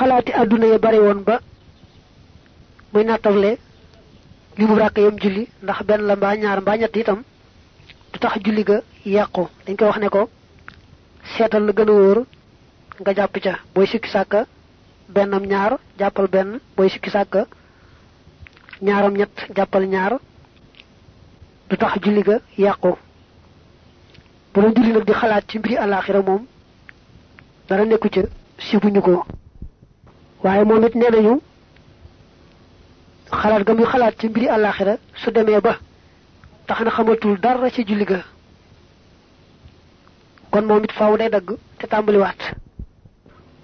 xalaati àdduna ya bari woon ba muy nattable li mu ràkk yam julli ndax benn la mbaa ñaar mbaa ñett itam du tax julli ga yàqu. Dañ koy wax ne ko seetal la gën a wóor nga jàpp ca. Booy sikki sàkka bennam ñaar jàppal benn. Booy sikki sàkka ñaaram ñett jàppal ñaar. Du tax julli ga yàqu. Doon julli nag di xalaat ci mbiri àllaaxira moom dara nekku ca sibuñu ko waaye moom it nee nañu xalaat ga muy xalaat ci mbiri àllaaxira su demee ba tax na xamatul dara ci julli ga. Kon moom it faaw day dagg te tàmbaliwaat.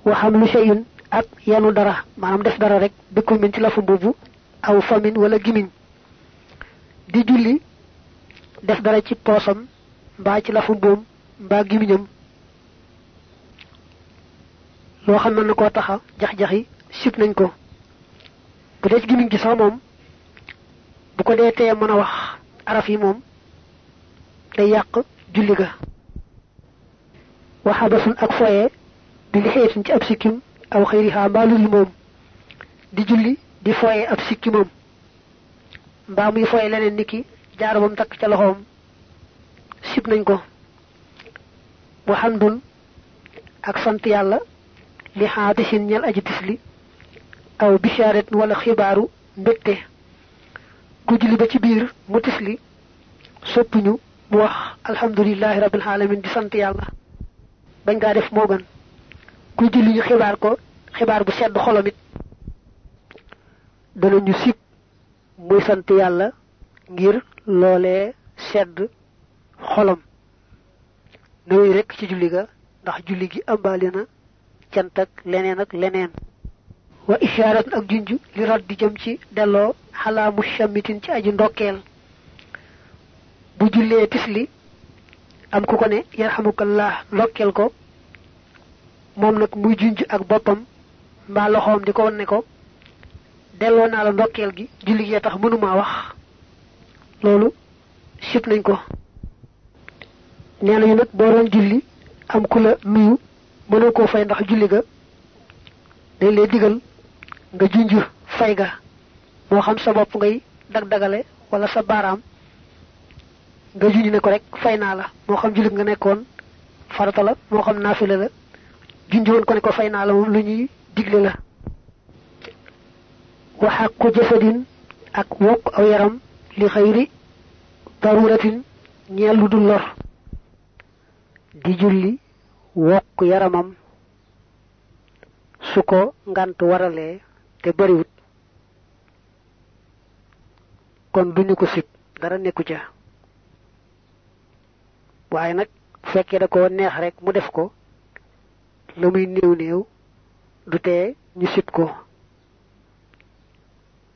Waxam lu shay'un ak yanu dara maanaam def dara rek dëkkul min ci lafu mbubu aw famin wala gimiñ di julli def dara ci poosam mbaa ci lafu mbuum mbaa gimiñam loo xam mën na koo taxa jax-jaxi sib nañ ko. bu dee ci gimiñ gi sax moom bu ko dee teye mën wax araf yi moom day julli ga. ak bi ci ab aw di julli di foye ab sikkimam mbaa muy foye leneen niki jaar bam takk nañ ko. waxamdun ak sant li xaadisin ñal aji tisli aw bishaaret wala xibaaru mbégte. Ku julli ba ci biir mu tisli soppuñu mu wax alhamdulillahi rabbil alamin di sant yàlla. Bañ gaa def moo gën. Ku julli ñu xibaar ko xibaar bu sedd xolom it. Danañu sib muy sant yàlla ngir loolee sedd xolom. Nawéy rekk ci julli ga ndax julli gi ëmbaale na cant ak leneen ak leneen. Wa ishaarat ak junj li rat di jëm ci delloo xalaa mu shamitin ci aji ndokkeel. Bu jullee tisli am ku ko ne yarhamukallah ndokkeel ko. Moom nag muy junj ak boppam mbaa loxoom di ko wan ne ko delloo naa la ndokkeel gi julli gee tax mënumaa wax. Loolu sib nañ ko. Nee nañu nag julli am ku la nuyu mënoo koo fay ndax julli ga dañ lay digal nga junj fay ga moo xam sa bopp ngay dag-dagale wala sa baaraam nga junj ne ko rek fay naa la. Moo xam jullit nga nekkoon farata la xam la ko ne ko fay la digle la. Waxa ko jësadin ak wokk aw yaram li xëyri daruratin ñeel lu dul lor. Di julli wokk yaramam su ko ngant waralee te bariwut. Kon duñu ko sib dara nekku ca. Waaye nag bu fekkee da ko neex rek mu def ko la muy néew néew du tee ñu sib ko.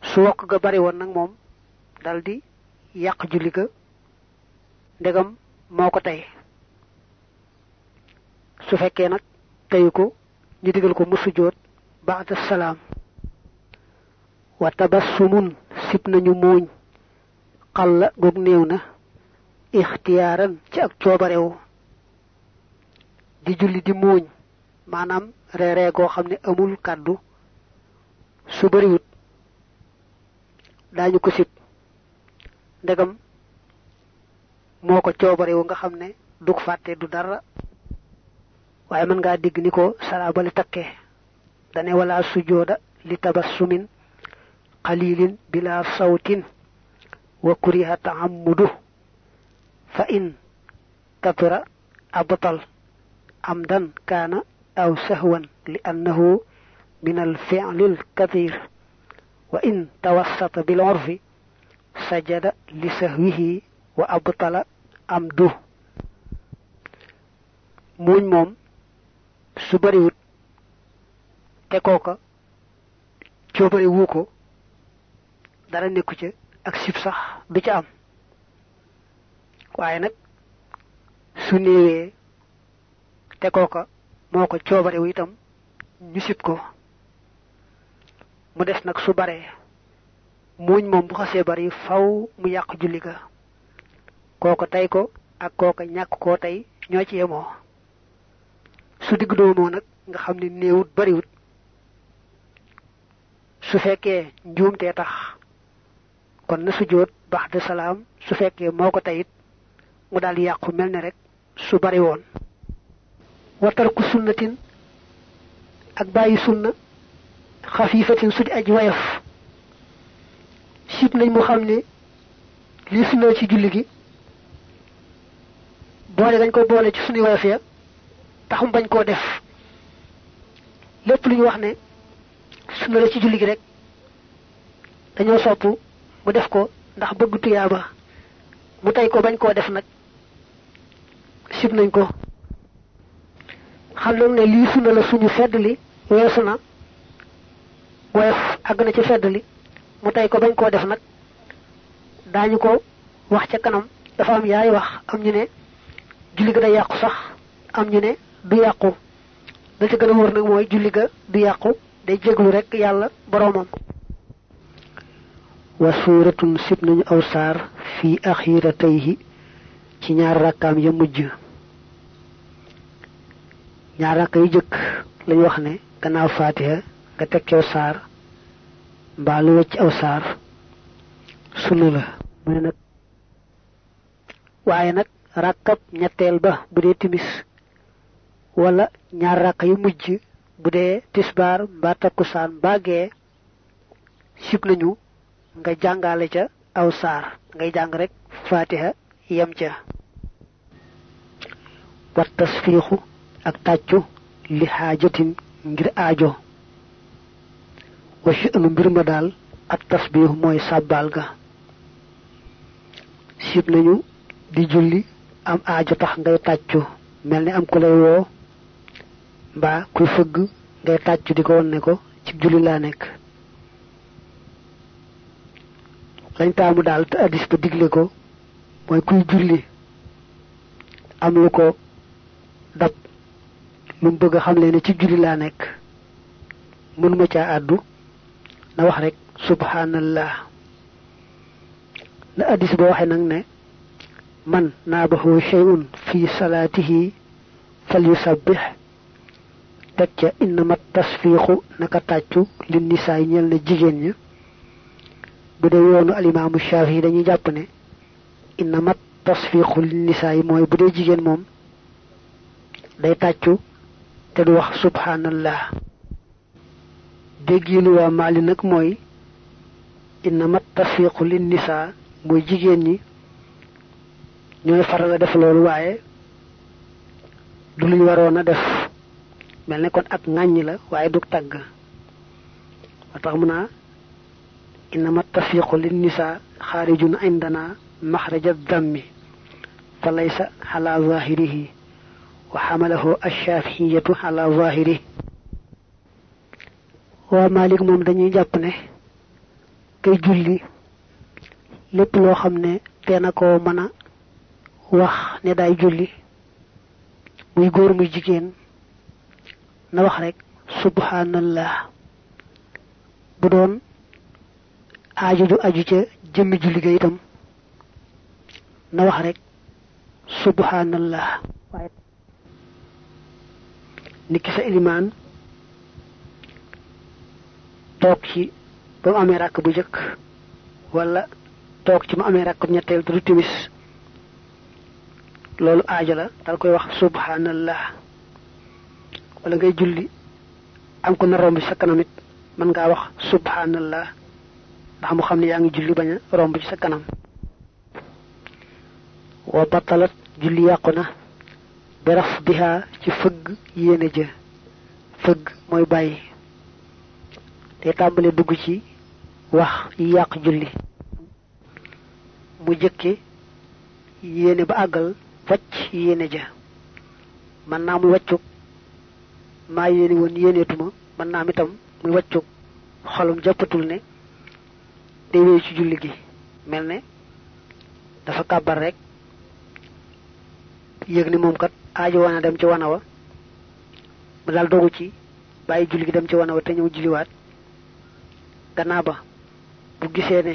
Su ga bari woon nag moom daldi yàq julli ga ndegam moo ko tey su fekkee nag teyu ko ñu digal ko mu sujjóot ba'da salaam. Wa tabassumun sib nañu muuñ. Xalla goog néew na ixtiyaaran ci ak coobarewu di julli di muuñ maanaam reeree goo xam ne amul kàddu. Su bariwut daañu ko sib. Ndegam moo ko coobarewu nga xam ne dug fàtte du dara waaye mën ngaa dégg ni ko salaabali takke dane wala sujooda li tabassumin qalilin bila sawtin wa kuriha taammudu fa in katura abtal amdan kaana aw sahwan li annahu min al fi'li al kathir wa in tawassata bil urfi sajada li sahwihi wa abtala amdu muuñ moom su bariwut te kooka coobare wu ko dara nekku ca ak sib sax du ca am. Waaye nag su néewee te kooka moo ko coobare wu itam ñu sib ko. Mu des nag su baree muuñ moom bu xasee bari faw mu julli ga. Kooko ko ak kooka ñàkk koo tey ñoo ci su digg doomoo nag nga xam ne néewut bariwut. Su fekkee njuumtee tax kon na sujjóot ba'da salaam. Su fekkee moo ko tayit mu daal yàqu mel ne rek su bari woon. Watarku sunnatin ak bàyyi sunna xafiifatin su di aj wayaf sib nañ mu xam ne li sunna ci julli gi boole dañ ko boole ci suñu taxum bañ koo def. Lépp lu wax ne sunna la ci julli gi rek dañoo sopp mu def ko ndax bëgg tuyaaba. Mu ko bañ koo def nag sib nañ ko. Xam ne lii sunna la suñu fedd li weesu na. Woyof àgg na ci fedd li mu tey ko bañ koo def nag daañu ko wax ca kanam. Dafa am yaay wax am ñu ne julli ga day yàqu sax am ñu ne du yàqu. La ci gën a wóor nag mooy julli ga du yàqu day jéglu rek yàlla boroomam. Wa suuratun sib nañu aw saar fii axiratayhi ci ñaar rakkaam ya mujj. Ñaar rakka yu jëkk lañu wax ne gannaaw faatiha nga teg ci aw saar mbaa lu wecc aw saar sunna la. Mu ne nag waaye nag rakkab ñetteel ba bu dee timis wala ñaar rakka yu mujj bu dee tisbaar mbaa takkusaan mbaa gee sib nañu nga jàngale ca aw saar. Ngay jàng rek faatiha yem ca. Wat tasfiixu ak tàccu li xaajatin ngir aajo. Wa sha'nu mbir ma daal ak tasbiixu mooy sàbbaal ga. Nañu di julli am aajo tax ngay tàccu. Mel ni am ku lay woo mbaa kuy fëgg ngay tàccu di ko ne ko ci julli laa nekk. Lañ taamu daal te ba digle ko mooy kuy julli am lu ko dab. Lu mu bëgg xam ne ci julli laa nekk mënuma caa àddu na wax rek subhanallah la addis ba waxe nag ne man naabahu shay'un fi salaatihi fal teg ca innama tasfiixu naka tàccu li nisaay ñel na jigéen ña. Bu dee yoonu alimaamu Shaafi dañuy jàpp ne innama tasfiixu li nisaay mooy bu dee jigéen moom day tàccu te du wax subhanallah déggiinu waa Maali nag mooy innama tasfiixu li nisaa mooy jigéen ñi ñooy faral def loolu waaye du luñ waroon def mel ne kon ak ŋàññ la waaye du tàgg moo tax mu naa innama tasfiqu lin nisaa xaarijun indana maxraja dammi fa laysa xala zahirihi wa xamalahu alshafiyatu xala zahirihi waa Malik moom dañuy jàpp ne kay julli lépp loo xam ne teena koo mën a wax ne daay julli muy góor muy jigéen na wax rek subhanallah. Bu doon aajo ju aju ca jëmmi julli ga itam na wax rek subhanallah. Niki sa ilimaan toog ci ba mu amee bu jëkk wala toog ci mu amee ràkk bu ñetteel du timis loolu aajo la dal koy wax subhanallah wala ngay julli am ko na romb sa kanam it ngaa wax subhanallah ndax mu xam ne yaa ngi julli bañ a romb ci sa kanam. Wa batalat julli yàqu na beraf biha ci fëgg yéene ja. Fëgg mooy bàyyi. Te tàmbale dugg ci wax yi yàq julli. Mu jëkke yéene ba àggal wacc yéene ja. Mën naa muy maa yéene woon yéeneetuma mën naa am itam muy waccuk xolum jàppatul ne day wéy ci julli gi. Mel ne dafa kàbbar rek yëg ni moom kat aajo woon a dem ci wana wa mu daal dogu ci bàyyi julli gi dem ci wana wa te bu gisee ne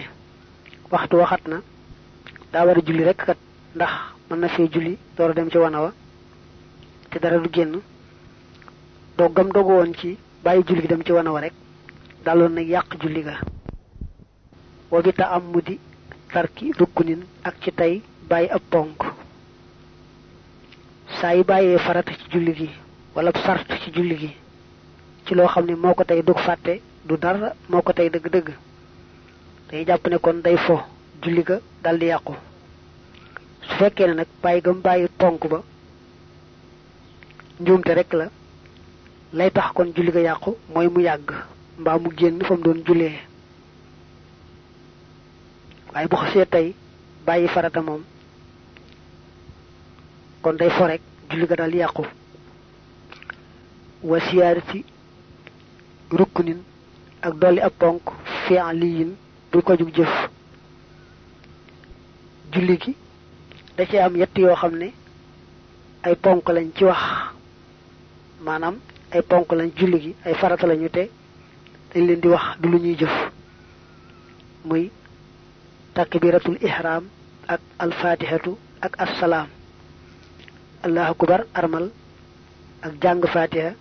waxtu waxat na daa war julli rek kat ndax mën na fee julli door dem ci wana wa te dara du doggam dogu woon ci bàyyi julli dem ci wana wa rek daloon na yàq julli ga. Wa bi ta amudi tarki rukkunin ak ci tey bàyyi ab ponk. Saa yi bàyyee farata ci julli gi wala sart ci julli gi ci loo xam ne moo ko tey dug du dara moo ko tey dëgg-dëgg. Day jàpp ne kon day fo julli ga dal di yàqu. Su fekkee ne nag gam bàyyi ponk ba njuumte rek la lay tax kon julli ga yàqu mooy mu yàgg mbaa mu génn fa mu doon jullee. Waaye bu xasee tey bàyyi farata moom. Kon day fo rek julli ga di yàqu. Wa siyaarati rukkunin ak dolli ab ponk fi'liyin bu ko jug jëf. Julli gi da ci am yett yoo xam ne ay ponk lañ ci wax. Maanaam ay ponk lañ julli gi ay farata lañu te dañ leen di wax du jëf. Muy takbiratul ihram ak alfatihatu ak assalaam. Allahu akbar armal ak jàng fatiha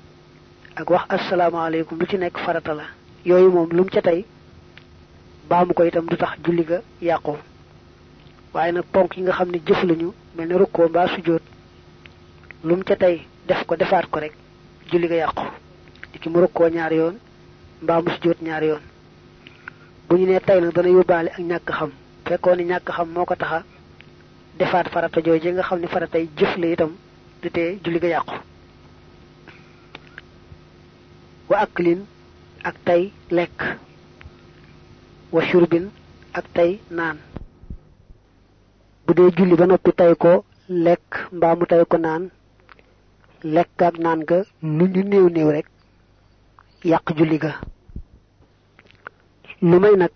ak wax asalaamaaleykum lu ci nekk farata la. Yooyu moom lu mu ca tey baamu ko itam du tax julli ga yàqu. Waaye nag ponk yi nga xam jëf lañu mel ne rukkoo mbaa sujjóot def ko defaat ko rek julli ga yàqu. Ki mu rukkoo ñaari yoon mbaa mu sujjóot ñaari yoon. Bu ñu nee tey nag dana yóbbaale ak ñàkk xam. Ni ñàkk xam moo ko taxa defaat farata jooje nga xam ne faratay jëf la itam du julli ga yàqu. Wa aklin ak tey lekk. Wa shurbin ak tey naan. Bu dee julli ba noppi tey ko lekk mbaa mu tey ko naan lekk ak naan ga lu ñu néew néew rek yàq julli ga. Lu may nag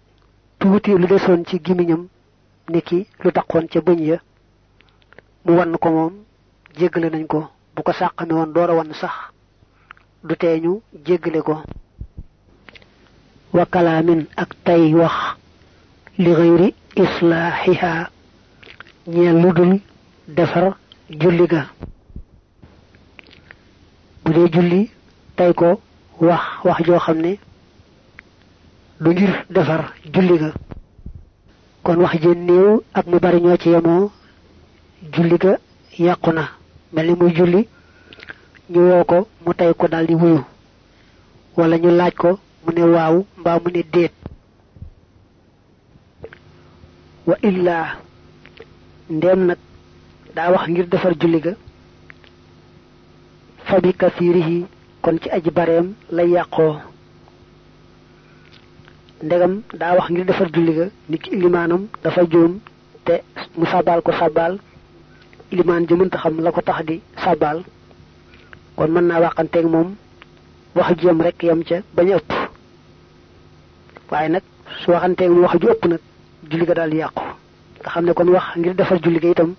tuuti lu desoon ci gimiñam niki lu daqoon ca bëñ ya mu wann ko moom jéggale nañ ko. Bu ko sàqame woon door wann sax du tee ñu jéggale ko. Wa kalaamin ak tey wax li xëyri islaaxiha defar julli ga bu dee julli tey ko wax wax joo xam ne du ngir defar julli ga. Kon wax ji néew ak mu bari ñoo ci yemoo julli ga yàqu na. Mel ni muy julli ñu woo ko mu tey ko daldi wuyu. Wala ñu laaj ko mu ne waaw mbaa mu ne déet. Wa illaa ndéem nag daa wax ngir defar julli ga fa bi kasirihi kon ci aji bareem lay yàqoo. Ndegam daa wax ngir defar julli ga nit ki ilimaanam dafa juum te mu sàbbaal ko sàbbaal ilimaan ji mënta xam la ko tax di sàbbaal. Kon mën naa waxanteeg moom wax yam rek yam ca bañ ëpp. Waaye nag su waxanteeg moom wax ju ëpp nag julli ga daal yàqu. Nga xam kon wax ngir julli ga itam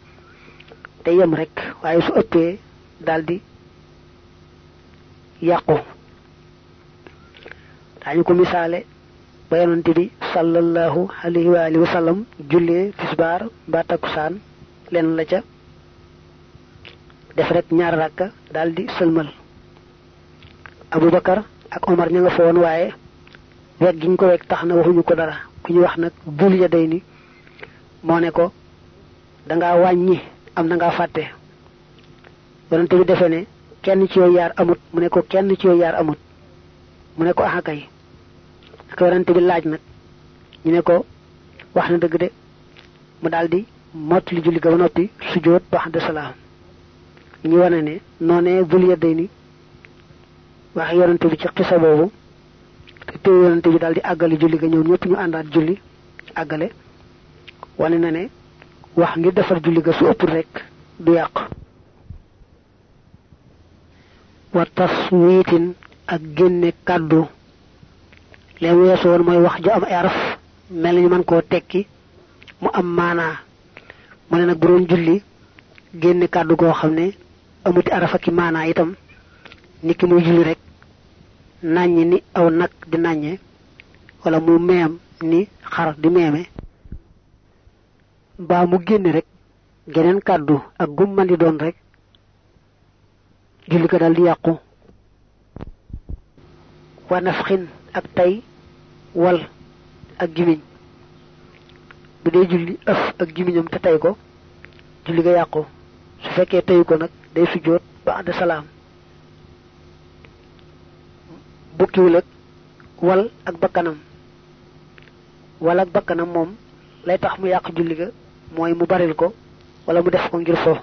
te yem rek waaye su daal di yàqu daañu ko misaale ba yonante bi sallallahu alayhi wa alihi wa sallam jullee tisbaar mbaa takkusaan leen la ca def rek ñaar rakka daal di sëlmal. Abubakar ak omar ña nga fa woon giñ ko weg tax na waxuñu ko dara. Ku ñu wax nag bul ya day ni moo ne ko dangaa wàññi am na ngaa fàtte. Yonante bi kenn ci yooyu yaar amut mu ne ko kenn ci yooyu yaar amut. Mu ne ko axa kay. Ak yonante bi laaj nag ñu ne ko wax na dëgg de. Mu daldi mottali julli ga ba noppi sujjóot ba'da salaam. Ñu wane ne noonee bul yedday ni wax yonante bi ci xisa boobu te yonante bi daldi àggale julli ga ñëw ñëpp ñu àndaat julli àggale. Wane na ne wax defar julli ga su ëpp rek du yàq wa taswiitin ak génne kàddu. Leen weesu woon wax ju am ay araf mel ñu mën koo tekki mu am maanaa mu ne nag bu doon julli génne kàddu goo xam ne amuti araf ak i maanaa itam. Nit ki muy julli rek nàññi ni aw nag di nàññe wala mu meem ni xar di meeme. Mbaa mu génne rek geneen kàddu ak gum man di doon rek julli ko dal di yàqu wa nafxin ak tey wal ak gimiñ. Bu dee julli ëf ak gimiñam te tey ko julli ga yàqu. Su fekkee teyu ko nag day sujjoot ba ànd salaam. Bukkiwul ak wal ak bakkanam. Wal ak bakkanam moom lay tax mu yàq julli ga mooy mu baril ko wala mu def ko ngir fo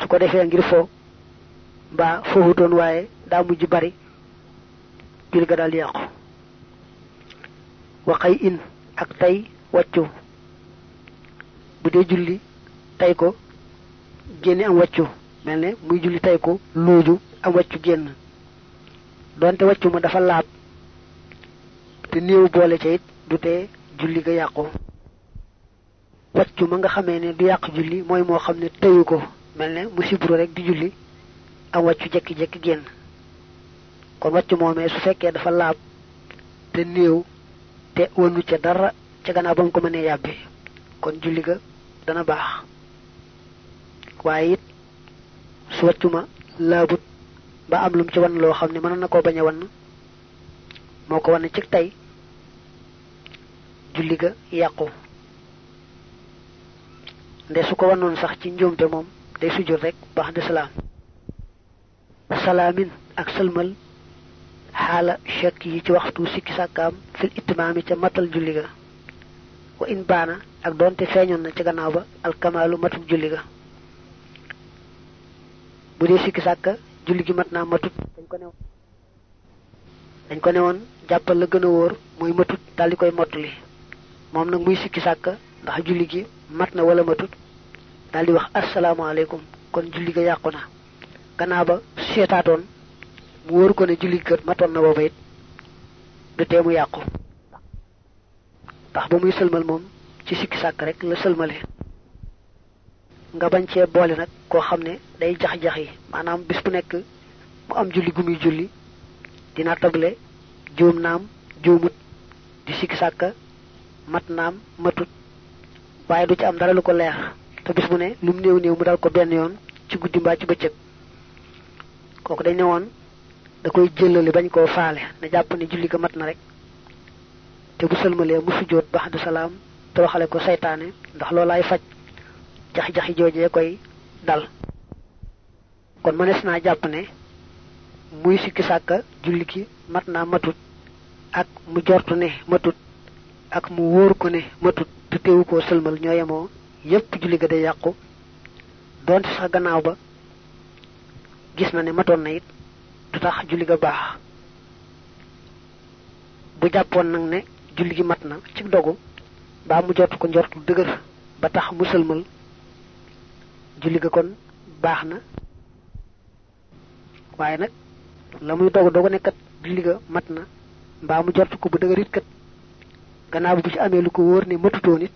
su ko defee ngir fo mbaa foofutoon waaye daa mujj bari julli ga daal yàqu. Waxay in ak tey wàccu. Bu dee julli tey ko génne am wàccu. Mel ne muy julli tey ko luuju am wàccu génn. Donte wàccu ma dafa laab te néew boole ca it du tee julli ga yàqu. Wàccu ma nga xamee ne du yàq julli mooy moo xam ne ko mel ne mu sibru rek di julli am wàccu jekki-jekki génn. Kon wàccu moomee su fekkee dafa laab te néew te wanu ca dara ca gannaaw ba mu ko yàbbi kon julli ga dana baax. Waaye it su wàccu ma laabut ba am lum ci wan loo xam ne mën na koo bañ a wan moo ko wan ci tey julli ga yàqu. Nde su ko wanoon sax ci moom day sujjul rek baax de salaam salaamin ak sëlmal xaala chekk yi ci waxtu sikki sàkkaam fil ittimaami ca matal julli ga wa in baana ak doonte feeñoon na ca gannaaw ba alkamaalu matul julli ga bu dee sikki sàkka julli gi mat matut dañ ko ne dañ ko ne woon jàppal la gën a wóor mooy matut daal di koy mottali moom nag muy sikki sàkka ndax julli gi mat na wala matut daal di wax asalaamaaleykum. Kon julli ga yàqu na. Gannaaw ba seetaatoon mu wóor ko ne julli kër matoon na booba it du tee mu yàqu. Ndax ba muy sëlmal moom ci sikki sàkk rek la sëlmale nga bañ cee boole nag koo xam day jax-jax yi. Maanaam bis bu mu am julli gu julli dina table juum naam juumut di sikki matut. Waaye du ci am dara lu ko leer te bis bu ne lu mu néew néew mu dal ko benn yoon ci guddi mbaa ci bëccëg. Kooku dañ ne da koy jëlale bañ koo faale na jàpp ne julli ga mat na rek. Te bu sëlmalee mu sujjóot ba xaddu salaam toroxale ko saytaane ndax loolaay faj. Jax-jaxi joojee koy dal. Kon mënees naa jàpp ne muy sikki julli gi mat naa matut ak mu jortu ne matut ak mu wóor ko ne matut te teewu koo sëlmal yépp julli ga day yàqu. Doonte sax gannaaw ba gis na ne matoon na it du tax julli ga baax. Bu jàppoon nag ne julli gi mat na ci dogu baa mu jot ko njortu dëgër ba tax mu sëlmal julli ga kon baax na. Waaye nag la muy dogu dogu ne kat julli ga mat na mbaa mu jort ko bu dëgër it kat. Gannaaw bu ci amee lu ko wóor ne matutoo nit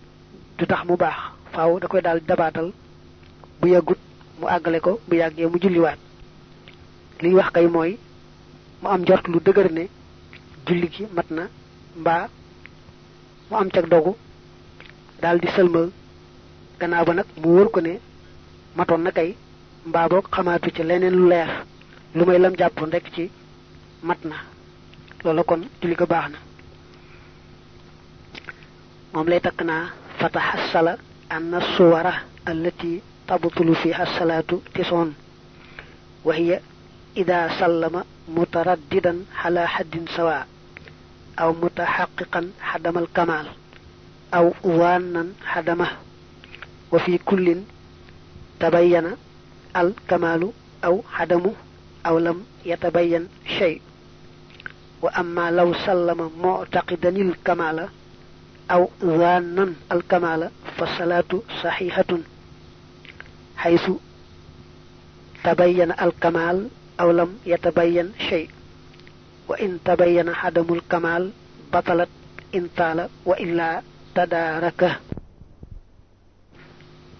du tax mu baax faaw da koy daal dabaatal bu yàggut mu àggale ko bu yàggee mu julliwaat. Liy wax kay mooy mu am njort lu dëgër ne julli gi mat na mbaa mu am cag dogu daal di sëlmal. Gannaaw ba nag mu wóor ko ne matoon na kay mbaa boog xamaatu ci leneen lu leer lu may lam jàppoon rek ci mat na. Loola kon julli ga baax na. Moom lay takk naa anna أن الصورة التي تبطل فيها الصلاة تسون وهي إذا سلم مترددا على حد سواء أو متحققا حدم الكمال أو وأنا حدمه وفي كل تبين الكمال أو حدمه أو لم يتبين شيء. وأما لو سلم معتقدا الكمال أو ظانا الكمال alkamal aw lam yatabayyan shay wa in tabayyana xadamul kamal batalat in taala wa illa tadaaraka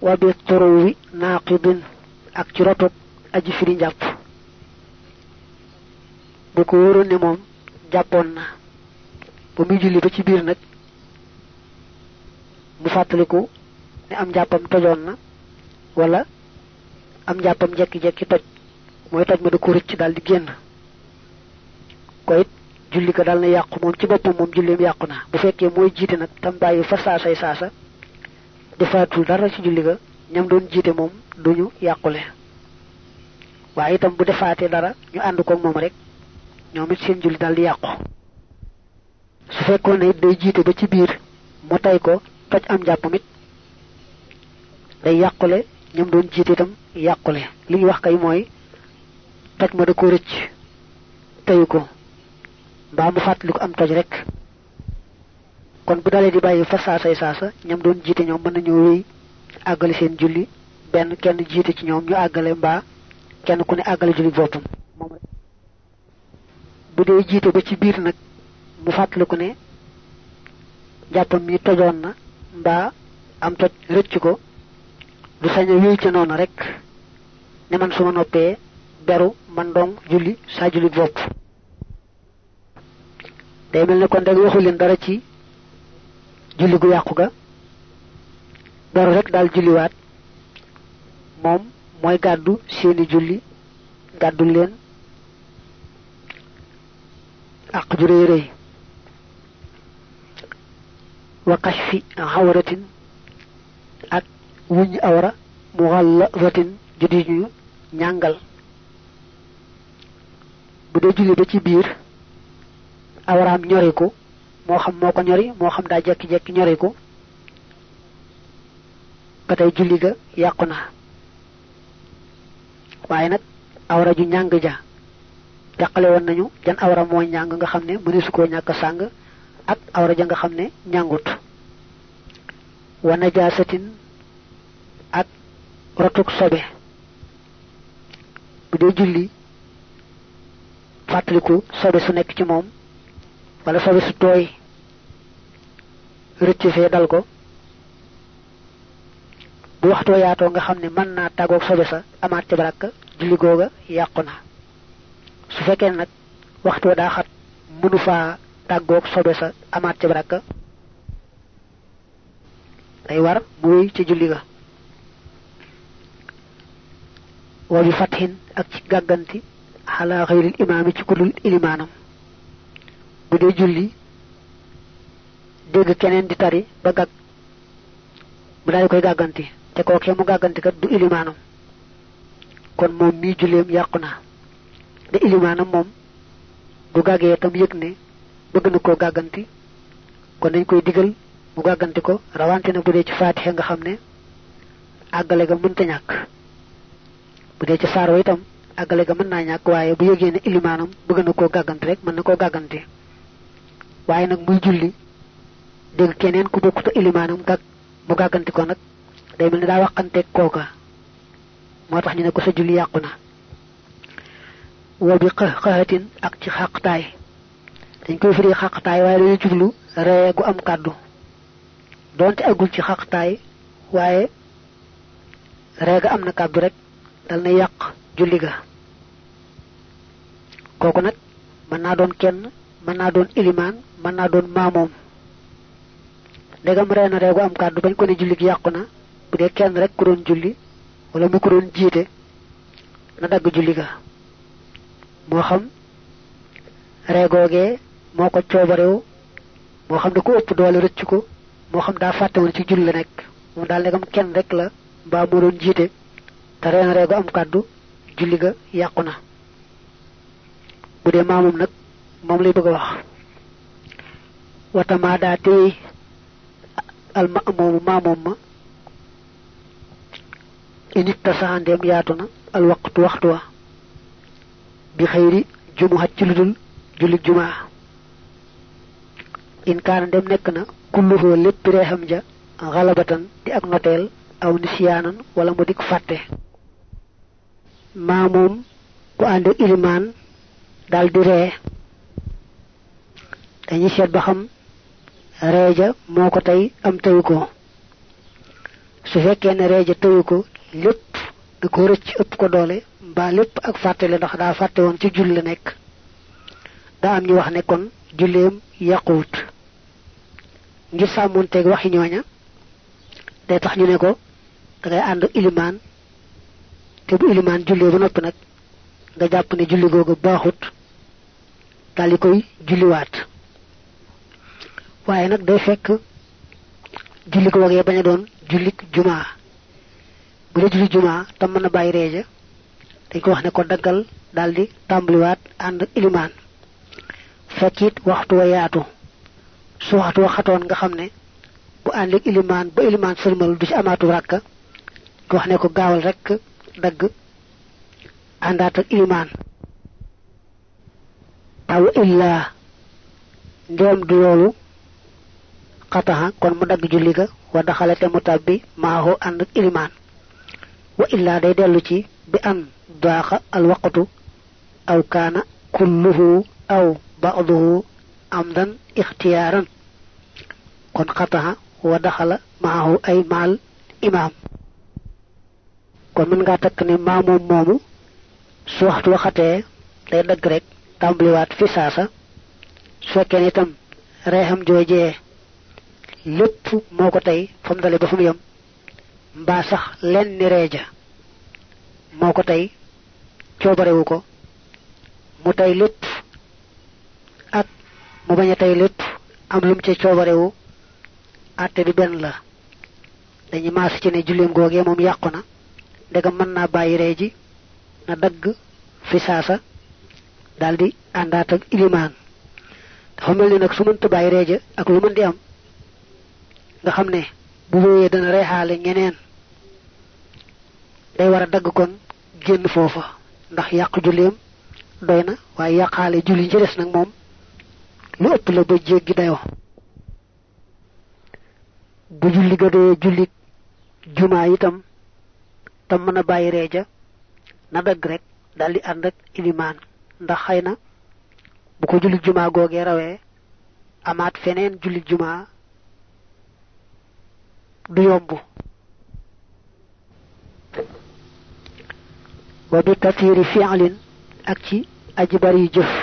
wa bi turuwi naaqidin ak ci rotut aji firi njàpp bu muy julli ba ci biir mu fàttaliku ne am njàppam tojoon wala am njàppam jekki-jekki toj. Mooy toj ma da ko rëcc daal di génn. Ko it julli ko dal na yàqu moom ci boppam moom julleem yàqu na. Bu fekkee mooy jiite nag tam bàyyi fa saasay saasa defaatul dara ci julli ga ñam doon jiite moom duñu yàqule. Waaye itam bu defaatee dara ñu ànd ko moom rek ñoom it seen julli dal di yàqu. Su fekkoon day jiite ba ci biir mu tay ko toj am jàppam it day yàqule ñam doon jiite itam yàqule li ñu wax kay mooy ma da ko rëcc tayu ko. Mu fàttali ko am toj rek. Kon bu dalee di bàyyi fa saasay saasa ñam doon jiite ñoom mën nañoo wéy àggale seen julli. Benn kenn jiite ci ñoom ñu àggale mbaa kenn ku ne àggale julli bu jiite ba ci biir nag mu fàttaliku ne jàppam mi tojoon na mbaa am toj rëcc ko du sañ a wéy ca noonu rek ne man suma noppee beru man dong julli saa julli bopp. Day mel ne kon rek waxu leen dara ci julli gu yàqu ga beru rek daal julliwaat moom mooy gàddu seeni julli gàddul leen àq ju rëy wa kashfi xawratin ak wuñ awra mu xalla ratin judi ñu ñàngal. bu dee julli ba ci biir awraam ñoriku moo xam moo ko ñori moo xam daa jekki-jekki ñoriku ba tey julli ga yàqu na. waaye nag awra ja teqale woon jan awra moo ñàng nga xam ne mënesu ak awra ja nga xam ne ñàngut wa najaasatin rotuk sobe. Bu dee julli fàttaliku sobe su nekk ci moom wala sobe su tooy rëcc fee dal ko. Bu waxtoo yaatoo nga xam ne mën naa tàggoog sobe sa amaat ca julli su xat mënu faa tàggoog sobe sa amaat ca baraka. Day war wéy ci julli ga. Wa bi fathin ak ci gàgganti xalaa xayril imaami ci kudul ilimaanam. Bu dee julli dégg keneen di tari ba gàgg mu daal koy te mu kat du ilimaanam. Kon moom mii julleem yàqu de ilimaanam moom bu tam ne bëgg na koo gàgganti kon dañ koy digal mu gàgganti ko rawante na bu dee ci faatixe nga xam ne àggale ga mënta ñàkk. Bu dee ci saaro itam àggale ga mën naa ñàkk waaye bu yëgee ne ilimaanam bëgg na koo gàgganti rek mën na koo gàgganti. Waaye nag muy julli dégg keneen ku bokkut ilimaanam gàgg mu gàgganti ko nag day mel ni daa waxanteeg kooka. Moo tax ñu ne ko sa julli yàqu na. Wa bi xaxatin ak ci xàqtaay dañ koy firi xàqtaay waaye dañu jublu ree gu am kàddu. Doonte agul ci xàqtaay waaye ree ga am na kàddu rek dal na yàq julli ga. Kooku nag mën naa doon kenn mën naa doon ilimaan mën naa doon maamoom. Ndegam ree na ree gu am kàddu bañ ko ne julli gi yàqu na bu dee kenn rek ku doon julli wala mu ko doon jiite na dagg julli ga. Moo xam reegoogee moo ko coobarewu moo xam da ko ëpp doole rëcc ko moo xam daa fàtte woon ci julli la nekk moom daal ndegam kenn rek la mbaa moo doon jiite te ree na reego am kàddu julli ga yàqu na. Bu dee maamum nag moom lay bëgg a wax. Watamaa daa téy al ma moomu maamoom ma init ta saxandeem yaatu na al waqtu waxtu wa bi xëyri jumuhat ci ludul julli jumaa in kaana dem nekk na kulluhoo lépp reexam ja xalabatan di ak noteel aw nisiyaanan wala mu dik fàtte. Maa moom ilimaan dal di ree. Dañuy seet ba xam ko tey am teyu ko. Su fekkee ne reeja teyu ko lépp da ko rëcc ëpp ko ak ndax ci julli la am ñu wax ne kon ngir sàmmoonteeg waxi ñooña day tax ñu ne ko dangay ànd ilimaan te bu ilimaan jullee ba noppi nag nga jàpp ne julli googu baaxut daal koy julliwaat. Waaye nag day fekk julli ko bañ a doon jullik jumaa bu dee julli jumaa tam mën a bàyyi reeja dañ ko wax ne ko daggal daal di tàmbaliwaat ànd ilimaan. Fekkit waxtu wa yaatu su waxtu wa xatoon nga xam ne bu ànd ak ilimaan ba ilimaan sërmal du ci amaatu rakka wax ne ko gaawal rek dagg àndaat ak ilimaan. Aw illaa ndeem du loolu xataxa kon mu dagg julli ga wa daxale te mu tàbbi maaxoo ànd ak ilimaan. Wa illaa day dellu ci bi an daaxa al waqtu aw kaana kulluhu aw ba'duhu amdan ixtiyaaran kon xataxa wa daxala maaxu ay maal imaam kon mën ngaa takk ne maamoom moomu su waxtu waxatee day dagg rek tàmbaliwaat fi saasa. Su fekkee ne itam reexam joojee lépp moo ko tey fa mu dale ba fu mu yem. Mbaa sax lenn ni reeja moo ko tey coobarewu ko. Mu tey lépp ak mu bañ a tey lépp am lum ci coobarewu àtte bi benn la. Dañuy maas ci ne julleem googee moom yàqu na. Ndegam mën naa bàyyi ree ji na dagg fi saasa daldi àndaat ak ilimaan. Dafa mel ni nag su mënta bàyyi ak lu mën di am nga xam ne bu wéyee dana reexaale ñeneen. Day war a dagg kon génn foofa ndax yàq julleem doy na waaye yàqaale julli ci nag moom lu ëpp la ba jéggi dayoo. bu julli ga dee julli jumaa itam tam mën a bàyyi reeja na dagg rek daldi ànd ak ilimaan. ndax xëy na bu ko julli jumaa googee rawee amaat feneen julli jumaa du yomb. wa bi kathiri fi'lin ak ci aji bari jëf.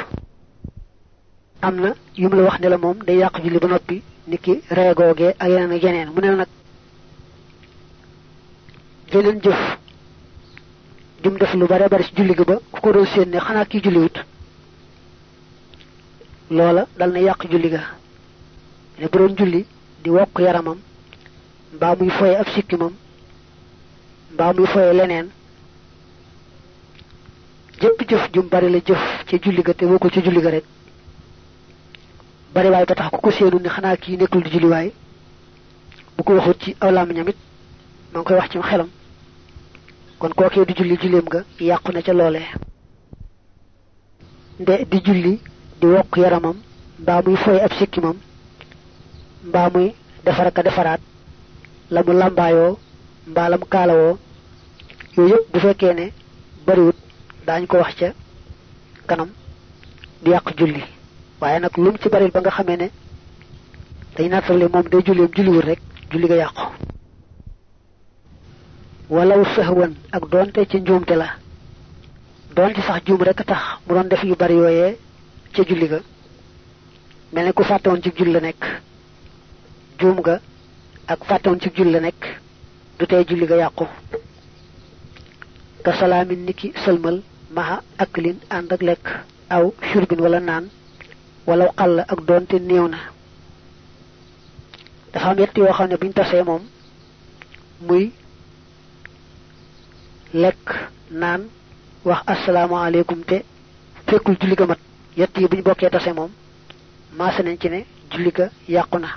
Am na yu mu la wax ne la moom day yàq julli ba noppi niki reegoogee ak yeneen ak yeneen. Mu ne nag jeneen jëf jum def lu bare bari ci julli gi ba ku ko doon séen ne xanaa kii julliwut loola dal na yàq julli ga. Ne bu doon julli di wokk yaramam mbaa muy foye ab sikkimam mbaa muy foye leneen jëpp jëf jum la jëf ci julli ga te bokkul ci julli ga rek bari waay ba tax ku ko séenu ni xanaa kii nekkul di julli waay. Bu ko waxut ci aw làmmiñam it ma koy wax ci xelam. Kon kookee di julli julleem nga yàqu na ca loolee nde di julli di wokk yaramam mbaa muy foye ab sikkimam mbaa muy defar ka defaraat la mu làmbaayoo mbaa la mu kaalawoo yooyu yëpp bu fekkee ne bariwut daañ ko wax ca kanam di yàq julli waaye nag lum ci baril ba nga xamee ne dañ nattale moom day julleem julliwul rek julli nga yàqu. walaw sahwan ak doonte ci njuumte la doonte sax juum rek tax mu doon def yu bari yooyee ca julli ga mel ne ku fàttewoon ci julli la nekk juum ga ak fàttewoon ci julli la nekk du tey julli ga yàqu. ka salaamin niki sëlmal maxa aklin ànd ak aw surbin wala naan wala xàll ak doonte néew na. Dafa am yett yoo xam ne buñ tasee moom muy lekk naan wax asalaamaaleykum te fekkul julli ga mat. Yett yi buñ bokkee tase moom maase nañ ci ne julli ga yàqu na.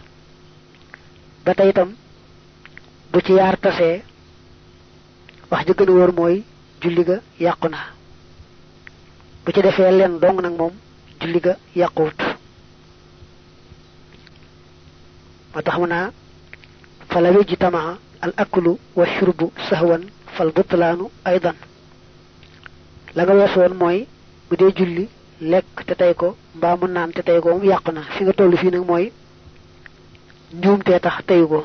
Ba tey itam bu ci yaar tasee wax ji gën a wóor mooy julli ga yàqu na. Bu ci defee leen dong nag moom julli ga yàquwut. Moo tax mu naa al aklu wa shurbu sahwan fal butlaanu aydan. La nga wees woon mooy bu dee julli lekk te tey ko mbaa mu naan te tey ko moom yàqu na. Fi nga toll fii nag mooy njuumtee tax teyu ko.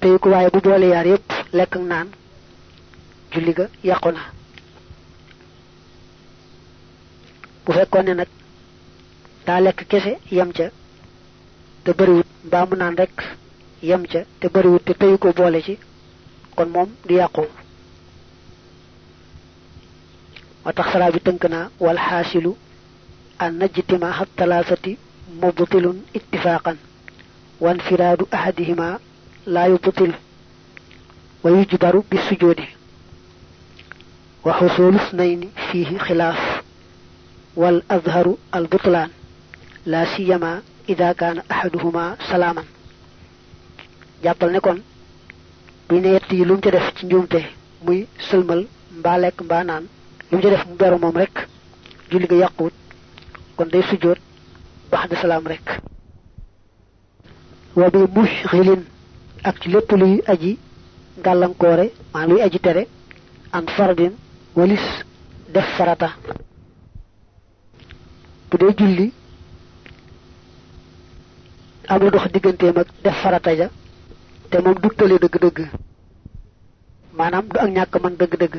Teyu ko waaye bu boole yaar yépp lekk ak julli ga yàqu bu fekkoon ne nag daa lekk kese yem ca te bariwut mbaa mu naan rek yem ca te bariwut te teyu ko boole ci kon moom du yàqu wa tax bi tënk naa wal xaasilu an najtimaa thalathati mubtilun ittifaqan wan firadu ahadihima la yubtil wa yujbaru bis sujudi wa wal azharu al butlan. La siyama idha kana ahaduhuma salaman. Jappal ne kon bu ne yi lu ci def ci njumte muy selmal mba lek mba nan lu ci def mu beru mom rek julli ga yaqut kon day sujjoot baxda salaam rek. Wa bi mushghilin ak ci lépp luy aji gàllankoore maa luy aji tere an fardin walis def farata bu dee julli am la dox digganteem ak def farata ja te moom du tële dëgg-dëgg maanaam du ak ñàkk man dëgg-dëgg